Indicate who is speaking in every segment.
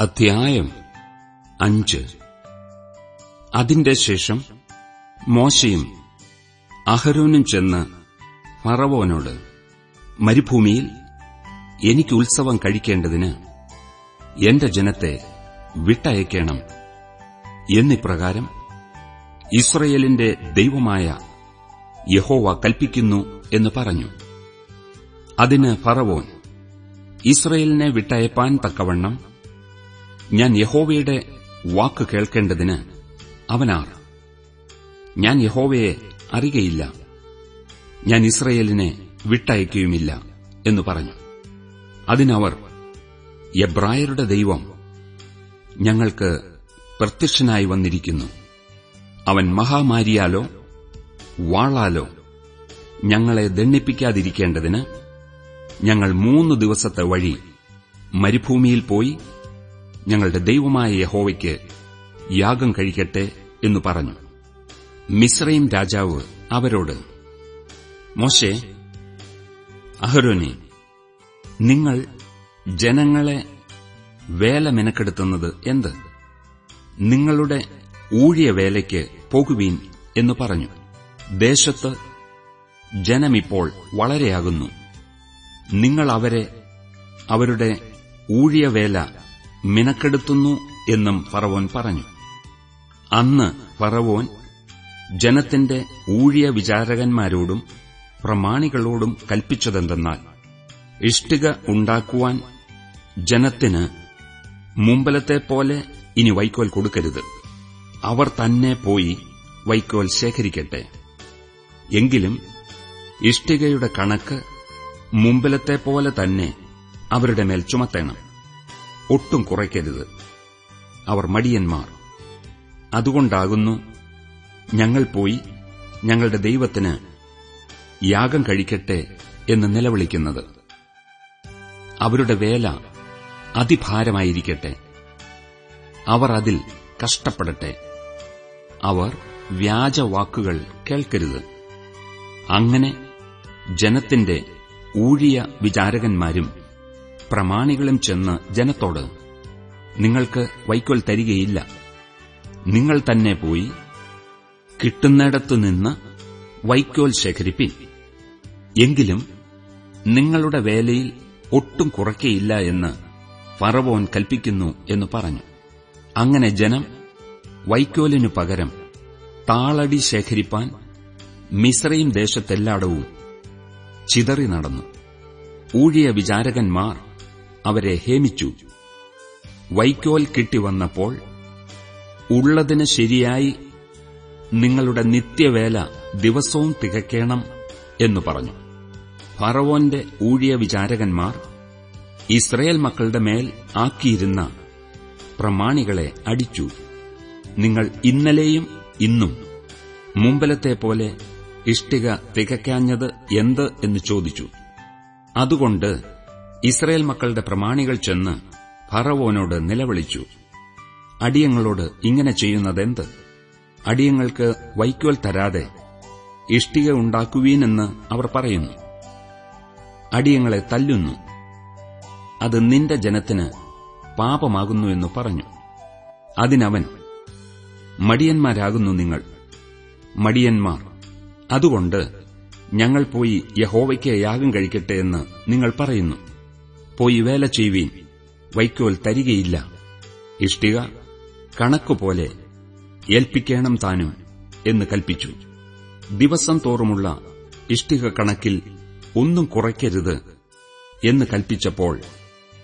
Speaker 1: അധ്യായം അഞ്ച്. അതിന്റെ ശേഷം മോശയും അഹരോനും ചെന്ന് ഫറവോനോട് മരുഭൂമിയിൽ എനിക്ക് ഉത്സവം കഴിക്കേണ്ടതിന് എന്റെ ജനത്തെ വിട്ടയക്കണം എന്നിപ്രകാരം ഇസ്രയേലിന്റെ ദൈവമായ യഹോവ കൽപ്പിക്കുന്നു എന്ന് പറഞ്ഞു. അതിന് ഫറവോൻ ഇസ്രയേലിനെ വിട്ടയപ്പാൻ തക്കവണ്ണം ഞാൻ യഹോവയുടെ വാക്ക് കേൾക്കേണ്ടതിന് അവനാർ ഞാൻ യഹോവയെ അറിയയില്ല ഞാൻ ഇസ്രയേലിനെ വിട്ടയക്കുകയുമില്ല എന്ന് പറഞ്ഞു. അതിനവർ എബ്രായരുടെ ദൈവം ഞങ്ങൾക്ക് പ്രത്യക്ഷനായി വന്നിരിക്കുന്നു. അവൻ മഹാമാരിയാലോ വാളാലോ ഞങ്ങളെ ദണ്ണിപ്പിക്കാതിരിക്കേണ്ടതിന് ഞങ്ങൾ മൂന്ന് ദിവസത്തെ വഴി മരുഭൂമിയിൽ പോയി ഞങ്ങളുടെ ദൈവമായ യഹോവയ്ക്ക് യാഗം കഴിക്കട്ടെ എന്നു പറഞ്ഞു. മിശ്രയും രാജാവ് അവരോട് മോശെ അഹരോനെ നിങ്ങൾ ജനങ്ങളെ വേല മെനക്കെടുത്തുന്നത് എന്ത്? നിങ്ങളുടെ ഊഴിയ വേലയ്ക്ക് പോകുവീൻ എന്നു പറഞ്ഞു. ദേശത്ത് ജനമിപ്പോൾ വളരെയാകുന്നു. നിങ്ങൾ അവരെ അവരുടെ ഊഴിയവേല മിനക്കെടുത്തുന്നു എന്നും ഫറവോൻ പറഞ്ഞു. അന്ന് ഫറവോൻ ജനത്തിന്റെ ഊഴിയ വിചാരകന്മാരോടും പ്രമാണികളോടും കൽപ്പിച്ചതെന്തെന്നാൽ ഇഷ്ടിക ഉണ്ടാക്കുവാൻ ജനത്തിന് മുമ്പലത്തെപ്പോലെ ഇനി വൈക്കോൽ കൊടുക്കരുത്. അവർ തന്നെ പോയി വൈക്കോൽ ശേഖരിക്കട്ടെ. എങ്കിലും ഇഷ്ടികയുടെ കണക്ക് മുമ്പലത്തെപ്പോലെ തന്നെ അവരുടെ മേൽ ചുമത്തണം. ഒട്ടും കുറയ്ക്കരുത്. അവർ മടിയന്മാർ. അതുകൊണ്ടാകുന്നു ഞങ്ങൾ പോയി ഞങ്ങളുടെ ദൈവത്തിന് യാഗം കഴിക്കട്ടെ എന്ന് നിലവിളിക്കുന്നത്. അവരുടെ വേല അതിഭാരമായിരിക്കട്ടെ. അവർ അതിൽ കഷ്ടപ്പെടട്ടെ. അവർ വ്യാജവാക്കുകൾ കേൾക്കരുത്. അങ്ങനെ ജനത്തിന്റെ ഊഴിയ വിചാരകന്മാരും പ്രമാണികളും ചെന്ന് ജനത്തോട് നിങ്ങൾക്ക് വൈക്കോൽ തരികയില്ല. നിങ്ങൾ തന്നെ പോയി കിട്ടുന്നിടത്തുനിന്ന് വൈക്കോൽ ശേഖരിപ്പിൻ. എങ്കിലും നിങ്ങളുടെ വേലയിൽ ഒട്ടും കുറയ്ക്കയില്ല എന്ന് ഫറവോൻ കൽപ്പിക്കുന്നു എന്ന് പറഞ്ഞു. അങ്ങനെ ജനം വൈക്കോലിനു പകരം താളടി ശേഖരിപ്പാൻ മിശ്രയും ദേശത്തെല്ലാടവും ചിതറി നടന്നു. ഊഴിയ വിചാരകന്മാർ അവരെ ഹേമിച്ചു. വൈക്കോൽ കിട്ടിവന്നപ്പോൾ ഉള്ളതിന് ശരിയായി നിങ്ങളുടെ നിത്യവേല ദിവസവും തികയ്ക്കണം എന്നു പറഞ്ഞു. ഫറവോന്റെ ഊഴിയ വിചാരകന്മാർ ഇസ്രയേൽ മക്കളുടെ മേൽ ആക്കിയിരുന്ന പ്രമാണികളെ അടിച്ചു. നിങ്ങൾ ഇന്നലെയും ഇന്നും മുമ്പലത്തെ പോലെ ഇഷ്ടിക തികയ്ക്കാഞ്ഞത് എന്ത് എന്ന് ചോദിച്ചു. അതുകൊണ്ട് ഇസ്രയേൽ മക്കളുടെ പ്രമാണികൾ ചെന്ന് ഫറവോനോട് നിലവിളിച്ചു. അടിയങ്ങളോട് ഇങ്ങനെ ചെയ്യുന്നതെന്ത്? അടിയങ്ങൾക്ക് വൈക്കോൽ തരാതെ ഇഷ്ടിക ഉണ്ടാക്കുവീനെന്ന് അവർ പറയുന്നു. അടിയങ്ങളെ തല്ലുന്നു. അത് നിന്റെ ജനത്തിന് പാപമാകുന്നു എന്ന് പറഞ്ഞു. അതിനവൻ മടിയന്മാരാകുന്നു നിങ്ങൾ. മടിയന്മാർ അതുകൊണ്ട് ഞങ്ങൾ പോയി യഹോവയ്ക്ക് യാഗം കഴിക്കട്ടെ എന്ന് നിങ്ങൾ പറയുന്നു. പോയി വേല ചെയ്യുവീൻ. വൈക്കോൽ തരികയില്ല. ഇഷ്ടിക കണക്കുപോലെ ഏൽപ്പിക്കണം താനും എന്ന് കൽപ്പിച്ചു. ദിവസം തോറുമുള്ള ഇഷ്ടിക കണക്കിൽ ഒന്നും കുറയ്ക്കരുത് എന്ന് കൽപ്പിച്ചപ്പോൾ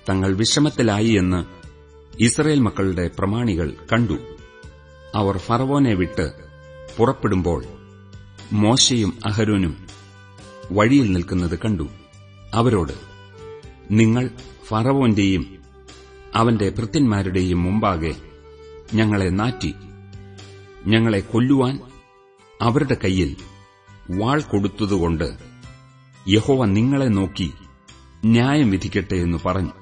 Speaker 1: തങ്ങൾ വിഷമത്തിലായി എന്ന് ഇസ്രയേൽ മക്കളുടെ പ്രമാണികൾ കണ്ടു. അവർ ഫറവോനെ വിട്ട് പുറപ്പെടുമ്പോൾ മോശയും അഹരോനും വഴിയിൽ നിൽക്കുന്നത് കണ്ടു. അവരോട് നിങ്ങൾ ഫറവോന്റെയും അവന്റെ ഭൃത്യന്മാരുടെയും മുമ്പാകെ ഞങ്ങളെ നാറ്റി ഞങ്ങളെ കൊല്ലുവാൻ അവരുടെ കയ്യിൽ വാൾ കൊടുത്തതുകൊണ്ട് യഹോവ നിങ്ങളെ നോക്കി ന്യായം വിധിക്കട്ടെ എന്ന് പറഞ്ഞു.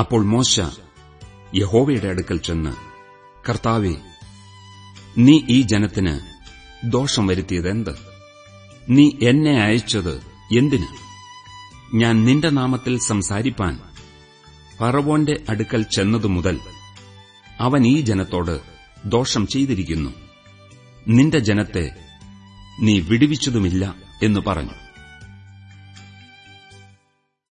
Speaker 1: അപ്പോൾ മോശ യഹോവയുടെ അടുക്കൽ ചെന്ന് കർത്താവെ നീ ഈ ജനത്തിന് ദോഷം വരുത്തിയതെന്ത്? നീ എന്നെ അയച്ചത് എന്തിന്? ഞാൻ നിന്റെ നാമത്തിൽ സംസാരിപ്പാൻ പറവോന്റെ അടുക്കൽ ചെന്നതുമുതൽ അവൻ ഈ ജനത്തോട് ദോഷം ചെയ്തിരിക്കുന്നു. നിന്റെ ജനത്തെ നീ വിടുവിച്ചതുമില്ല എന്ന് പറഞ്ഞു.